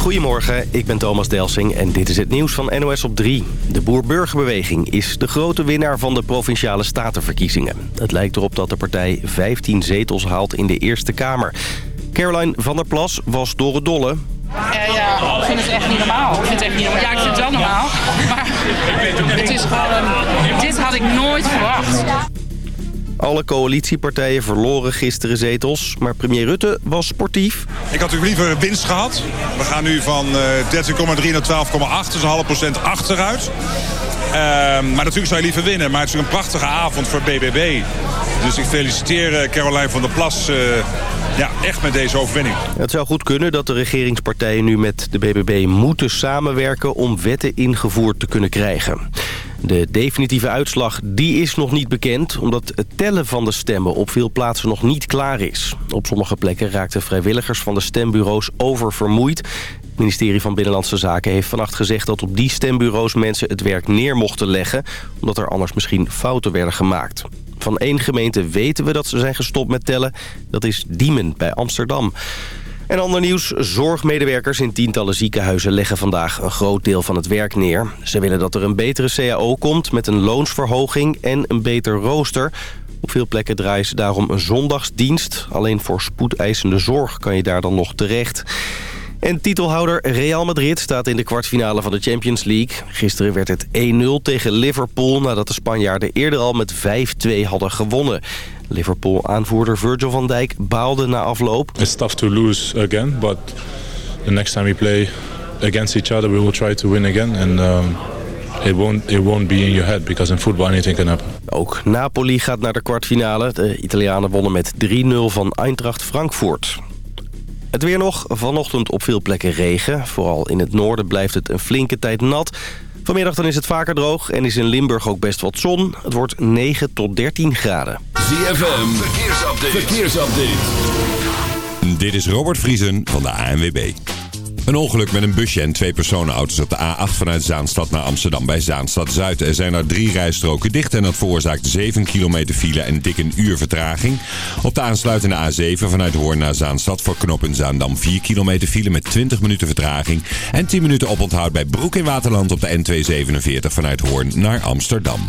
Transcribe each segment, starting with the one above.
Goedemorgen, ik ben Thomas Delsing en dit is het nieuws van NOS op 3. De Boer-Burgerbeweging is de grote winnaar van de Provinciale Statenverkiezingen. Het lijkt erop dat de partij 15 zetels haalt in de Eerste Kamer. Caroline van der Plas was door het dolle. Ja, ja, ik vind het echt niet normaal. Ik vind het echt niet normaal. Ja, ik vind het wel normaal. Maar het is gewoon... Dit had ik nooit verwacht. Alle coalitiepartijen verloren gisteren zetels, maar premier Rutte was sportief. Ik had natuurlijk liever winst gehad. We gaan nu van uh, 13,3 naar 12,8, dus een half procent achteruit. Uh, maar natuurlijk zou je liever winnen, maar het is een prachtige avond voor BBB. Dus ik feliciteer uh, Caroline van der Plas uh, ja, echt met deze overwinning. Het zou goed kunnen dat de regeringspartijen nu met de BBB moeten samenwerken... om wetten ingevoerd te kunnen krijgen. De definitieve uitslag die is nog niet bekend... omdat het tellen van de stemmen op veel plaatsen nog niet klaar is. Op sommige plekken raakten vrijwilligers van de stembureaus oververmoeid. Het ministerie van Binnenlandse Zaken heeft vannacht gezegd... dat op die stembureaus mensen het werk neer mochten leggen... omdat er anders misschien fouten werden gemaakt. Van één gemeente weten we dat ze zijn gestopt met tellen. Dat is Diemen bij Amsterdam. En ander nieuws. Zorgmedewerkers in tientallen ziekenhuizen leggen vandaag een groot deel van het werk neer. Ze willen dat er een betere CAO komt met een loonsverhoging en een beter rooster. Op veel plekken draaien ze daarom een zondagsdienst. Alleen voor spoedeisende zorg kan je daar dan nog terecht. En titelhouder Real Madrid staat in de kwartfinale van de Champions League. Gisteren werd het 1-0 tegen Liverpool nadat de Spanjaarden eerder al met 5-2 hadden gewonnen. Liverpool-aanvoerder Virgil van Dijk baalde na afloop. It's tough to lose again, but the next time we play against each other we will try to win again. And um, it won't, it won't be in your head because in football anything can happen. Ook Napoli gaat naar de kwartfinale. De Italianen wonnen met 3-0 van Eintracht Frankfurt. Het weer nog. Vanochtend op veel plekken regen. Vooral in het noorden blijft het een flinke tijd nat. Vanmiddag dan is het vaker droog en is in Limburg ook best wat zon. Het wordt 9 tot 13 graden. ZFM, verkeersupdate. verkeersupdate. Dit is Robert Vriesen van de ANWB. Een ongeluk met een busje en twee personenauto's op de A8 vanuit Zaanstad naar Amsterdam bij Zaanstad-Zuid. Er zijn er drie rijstroken dicht en dat veroorzaakt 7 kilometer file en dik een uur vertraging. Op de aansluitende A7 vanuit Hoorn naar Zaanstad voor Knop in Zaandam 4 kilometer file met 20 minuten vertraging. En 10 minuten oponthoud bij Broek in Waterland op de N247 vanuit Hoorn naar Amsterdam.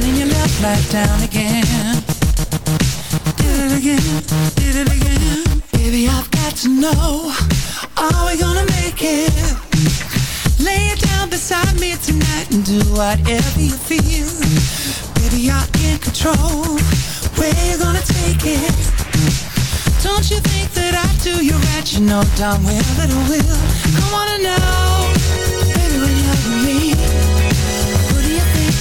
turning your left light down again Did it again, did it again Baby, I've got to know Are we gonna make it? Lay it down beside me tonight And do whatever you feel Baby, you're in control Where you gonna take it? Don't you think that I do you right? You know darn well that I will I wanna know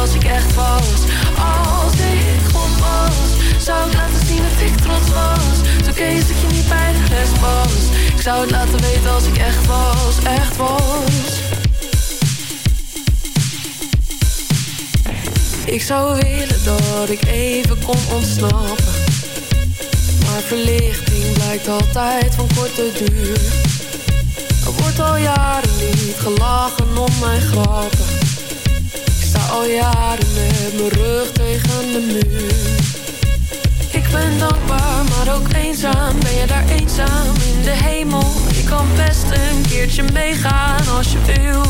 als ik echt was. Als ik God was zou ik laten zien dat ik trots was. Toen kees dat je niet bij de rest was. Ik zou het laten weten als ik echt was, echt was. Ik zou willen dat ik even kon ontsnappen. Maar verlichting blijkt altijd van korte duur. Er wordt al jaren niet gelachen om mijn grappen al jaren met mijn rug tegen de muur. Ik ben dankbaar, maar ook eenzaam. Ben je daar eenzaam in de hemel? Ik kan best een keertje meegaan als je wil.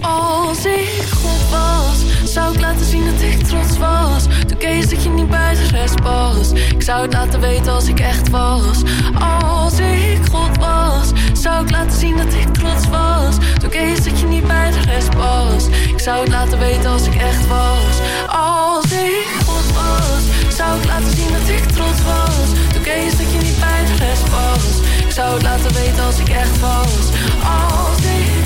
Als ik God was, zou ik laten zien dat ik trots was. Toen kees dat je niet bij de rest was Ik zou het laten weten als ik echt was. Als ik God was, zou ik laten zien dat ik trots was. Toen kees dat je niet bij de rest was zou het laten weten als ik echt was. Als ik God was zou ik laten zien dat ik trots was. Toen kees dat je niet bij rest was. Ik zou het laten weten als ik echt was. Als ik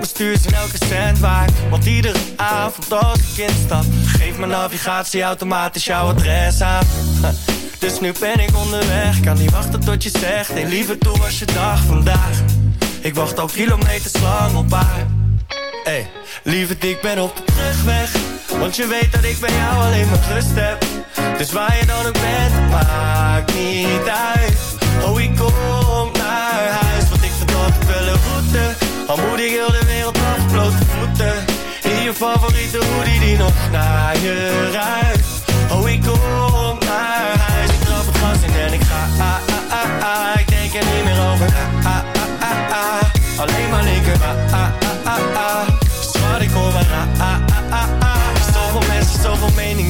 mijn stuur zijn elke cent waard. Want iedere avond als ik instap Geeft mijn navigatie automatisch jouw adres aan. Dus nu ben ik onderweg. Kan niet wachten tot je zegt Hey lieve, toe was je dag vandaag? Ik wacht al kilometers lang op haar. Hey, lieve, ik ben op de terugweg. Want je weet dat ik bij jou alleen maar rust heb. Dus waar je dan ook bent, maakt niet uit. Oh, ik kom naar huis Want ik altijd wel een route Al moet ik heel de wereld af, blote voeten In je favoriete hoodie die nog naar je ruikt. Oh, ik kom naar huis. Ik trap het gas in en ik ga ah, ah, ah, ah. Ik denk er niet meer over. Ah, ah, ah, ah, Alleen maar linker. Ah, ah, ah, ah, Schat, ik kom maar ah, ah, ah, ah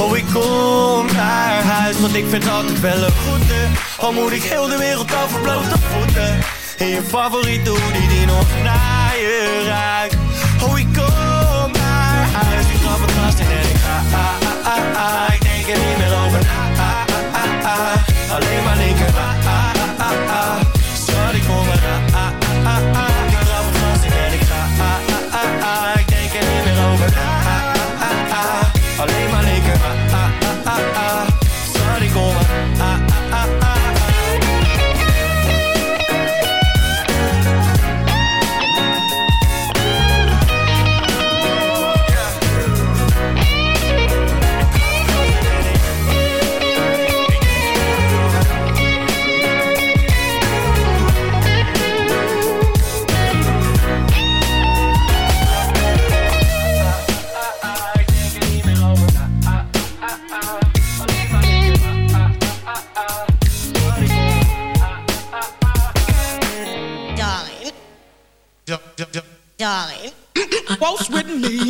Oh, ik kom naar huis, want ik vind altijd wel een goede. Al moet ik heel de wereld over blote voeten. In je favoriete hoodie die nog naar je ruikt. Oh, ik kom naar huis, ik trap het glas in en ik ga. Ah, ah, ah, ah. Ik denk er niet meer over na. Ah, ah. Alleen maar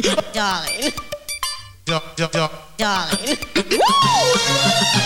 me. Darling. Darling. Woo!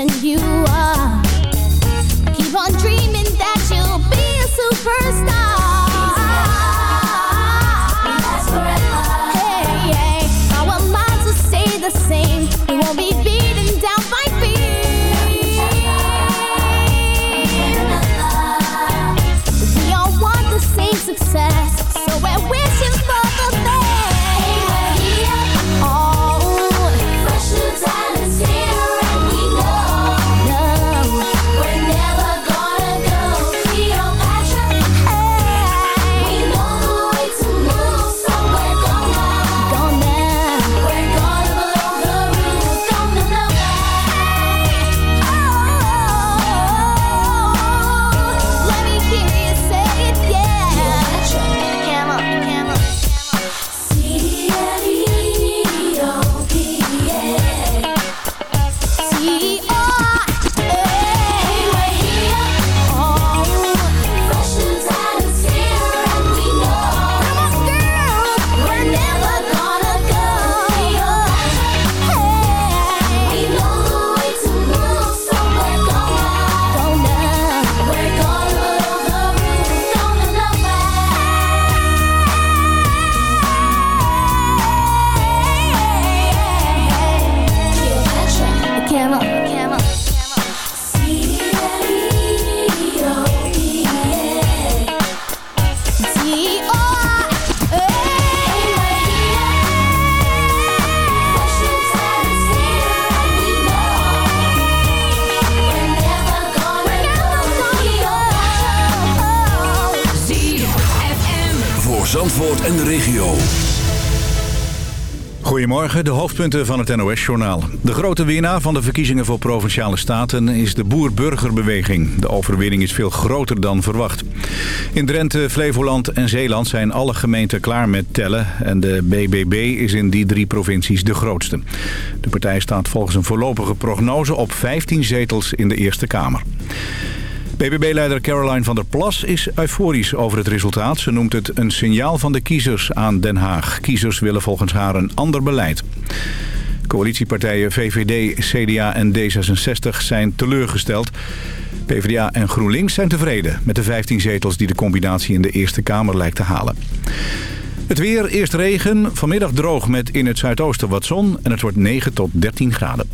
Person you are. Keep on dreaming that you'll be a superstar. En de regio. Goedemorgen, de hoofdpunten van het NOS-journaal. De grote winnaar van de verkiezingen voor Provinciale Staten is de Boer-Burgerbeweging. De overwinning is veel groter dan verwacht. In Drenthe, Flevoland en Zeeland zijn alle gemeenten klaar met tellen... en de BBB is in die drie provincies de grootste. De partij staat volgens een voorlopige prognose op 15 zetels in de Eerste Kamer. BBB-leider Caroline van der Plas is euforisch over het resultaat. Ze noemt het een signaal van de kiezers aan Den Haag. Kiezers willen volgens haar een ander beleid. Coalitiepartijen VVD, CDA en D66 zijn teleurgesteld. PvdA en GroenLinks zijn tevreden met de 15 zetels die de combinatie in de Eerste Kamer lijkt te halen. Het weer, eerst regen, vanmiddag droog met in het zuidoosten wat zon en het wordt 9 tot 13 graden.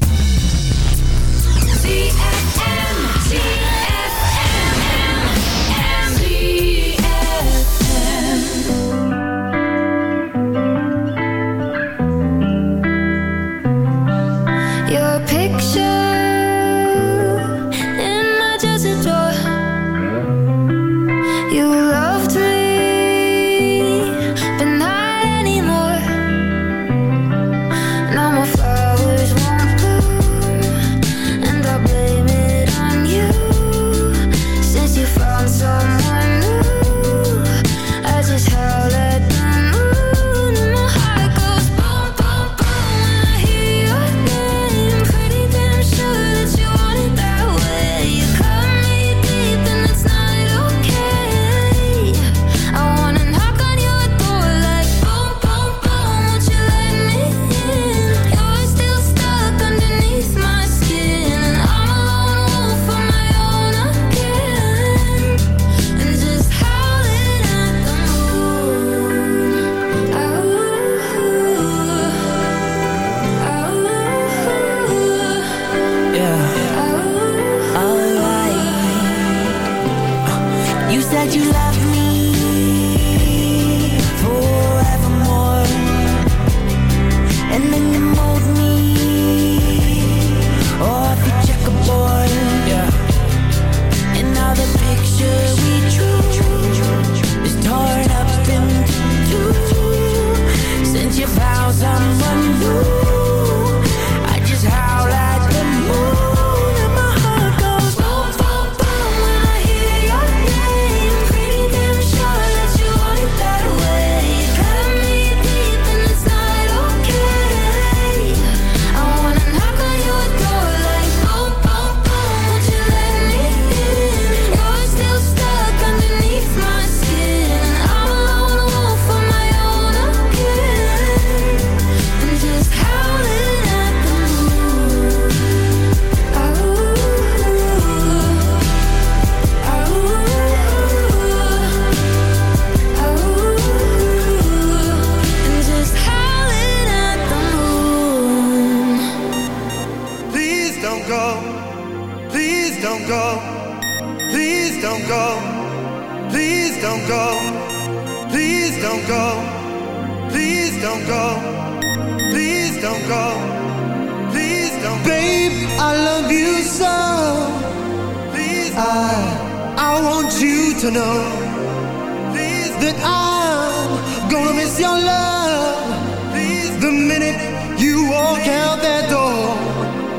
Your love. Please. The minute you walk Please. out that door,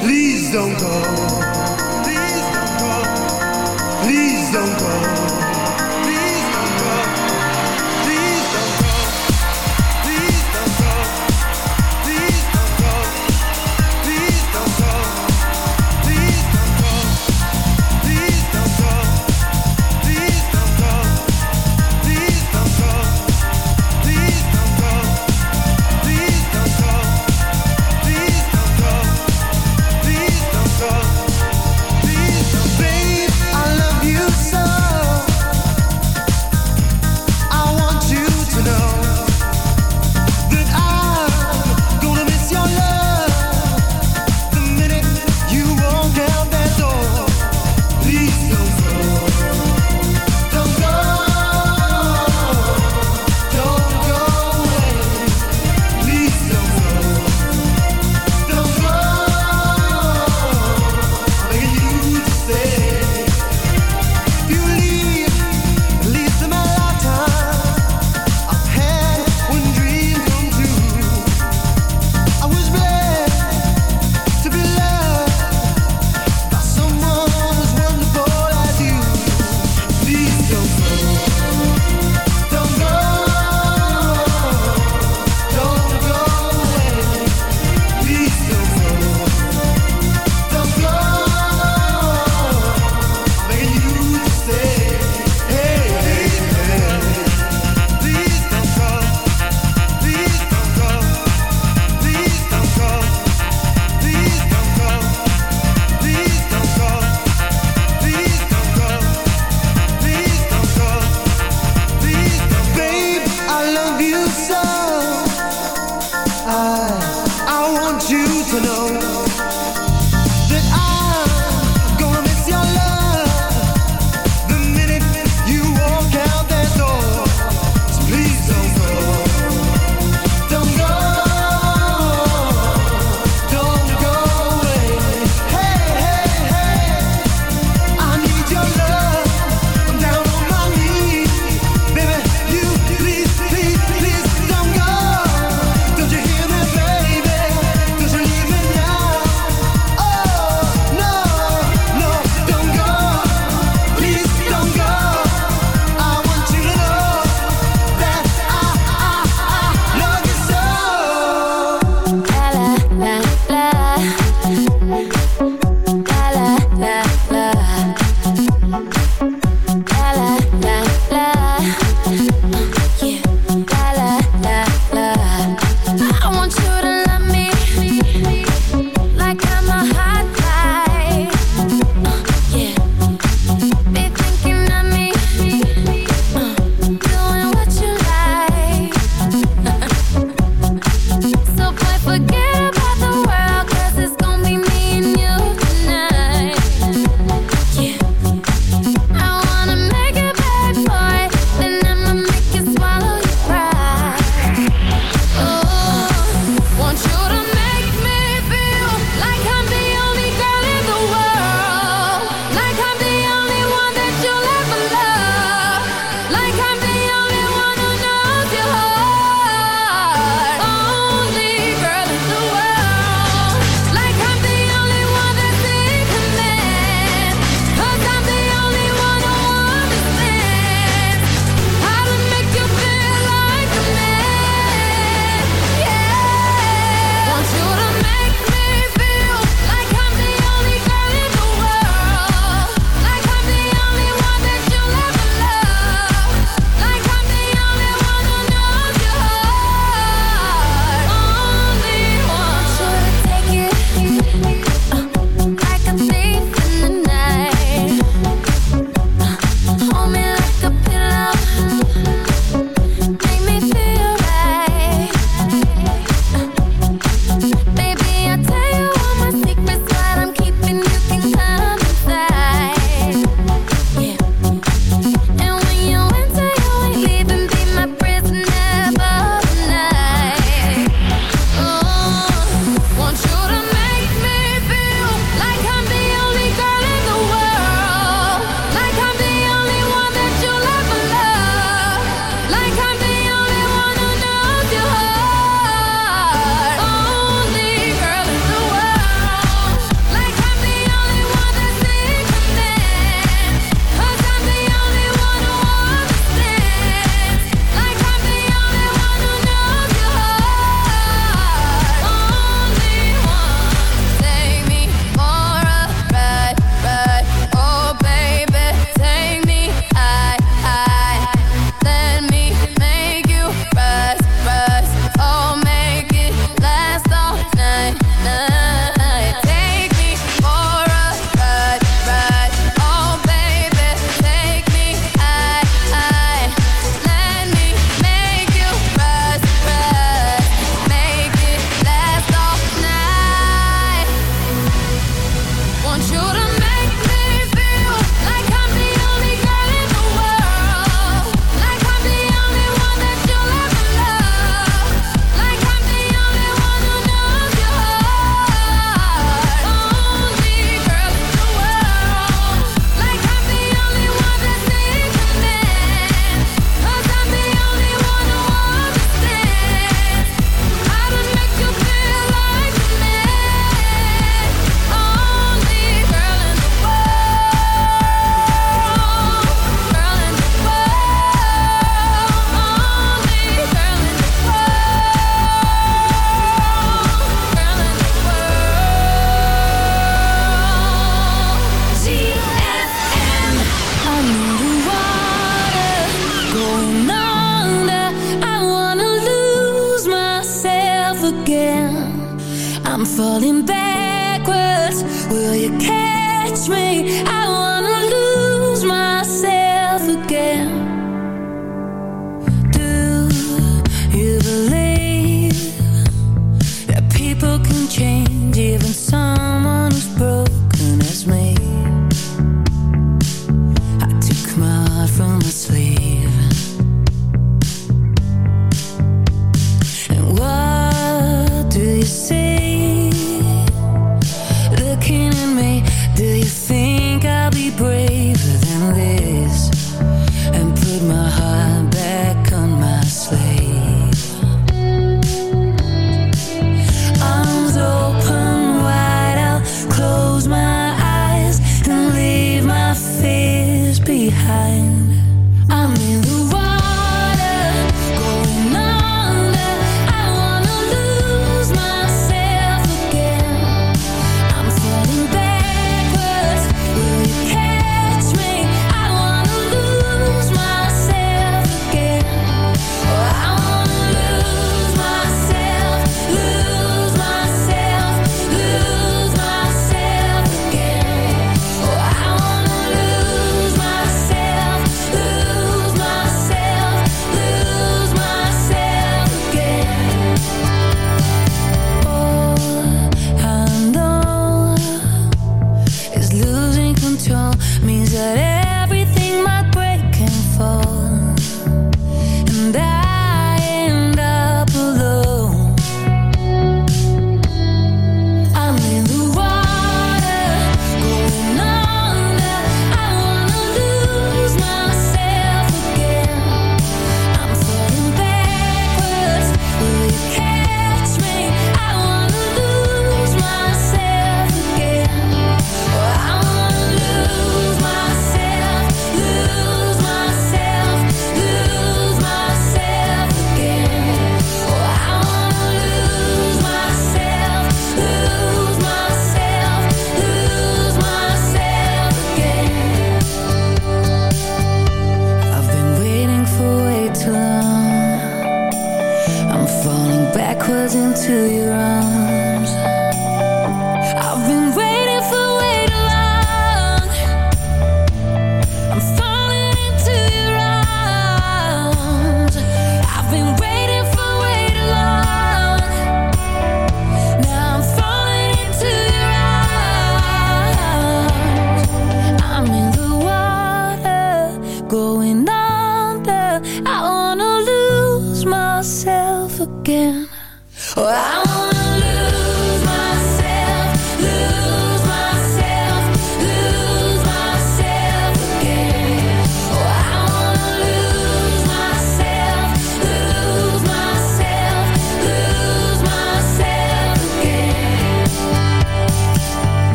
Please don't go. Please don't go. Please don't go.